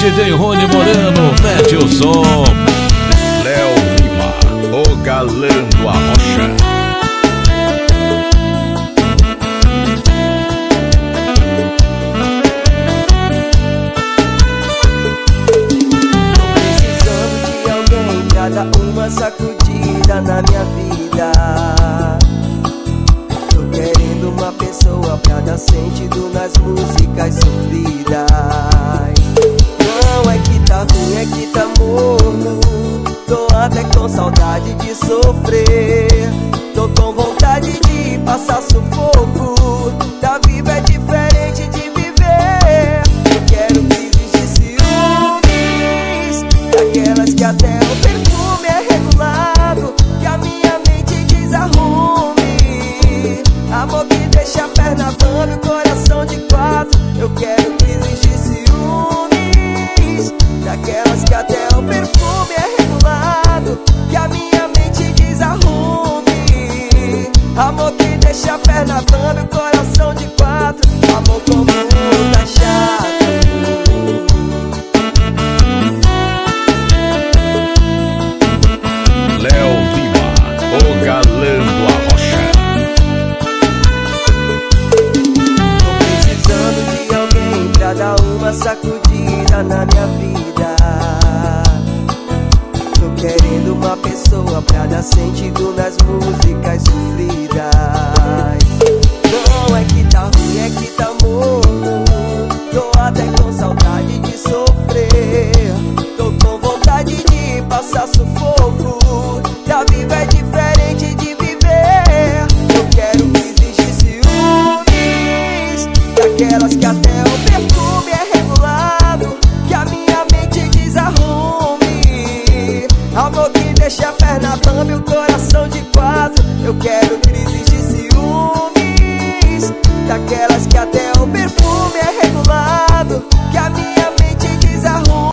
DJ Rony Moreno, mete o som. Léo Lima, o galã do Arrocha. Precisando de alguém pra dar uma sacudida na minha vida saudade de sofrer. Tô com vontade de passar sufoco. Da vida é diferente de viver. Eu quero crises de ciúmes. Daquelas que até o perfume é regulado. Que a minha mente desarrume. Amor que deixa a perna e o coração de quatro. Eu quero crises de Amor que deixa a perna bamba e o coração de quatro Amor como tá chato Léo Lima, o galã do Arrocha. Tô precisando de alguém pra dar uma sacudida na minha vida. Tô querendo uma pessoa pra dar sentido nas músicas sofridas. Daquelas que até o perfume é regulado. Que a minha mente desarrume. Amor que deixa a perna bamba e o coração de quatro. Eu quero crises de ciúmes. Daquelas que até o perfume